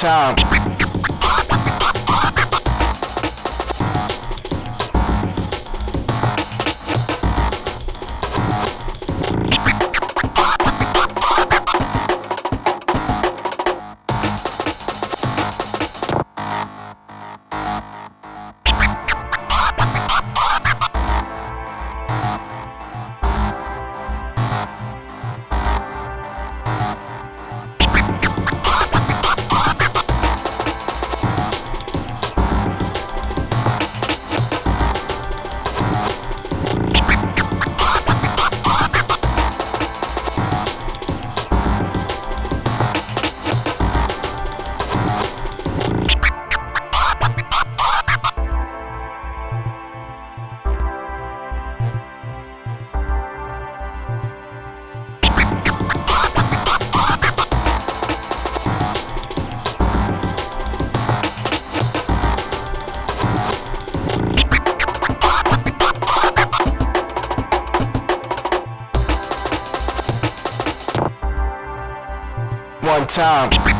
time. Time.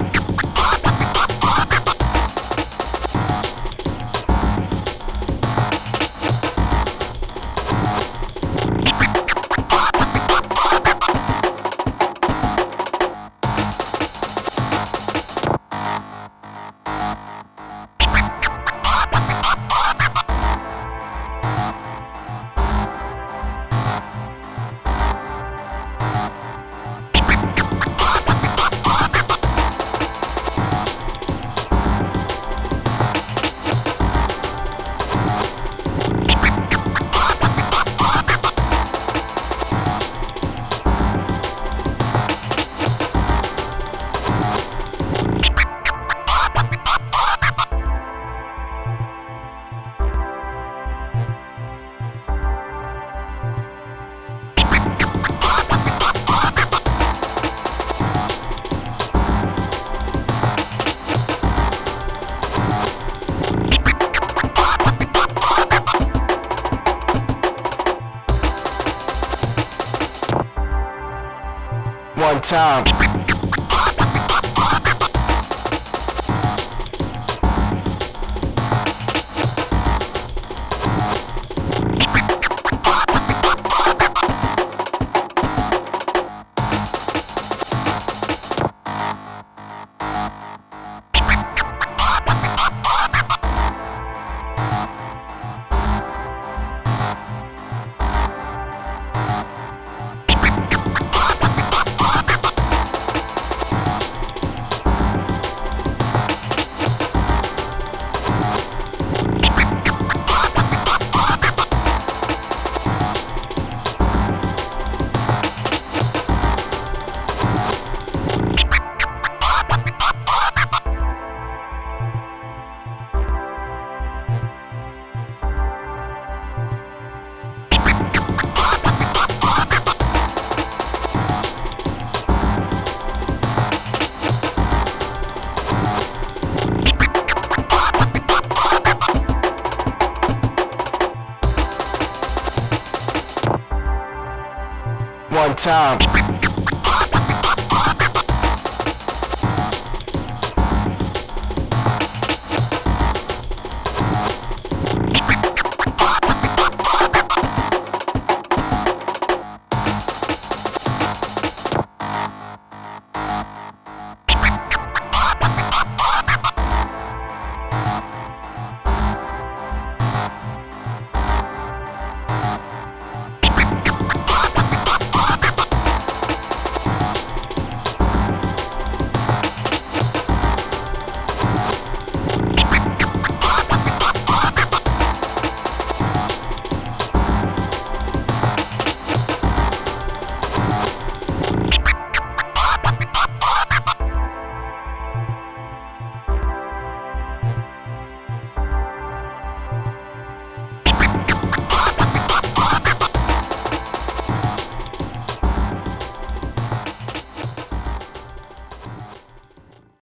Time. time.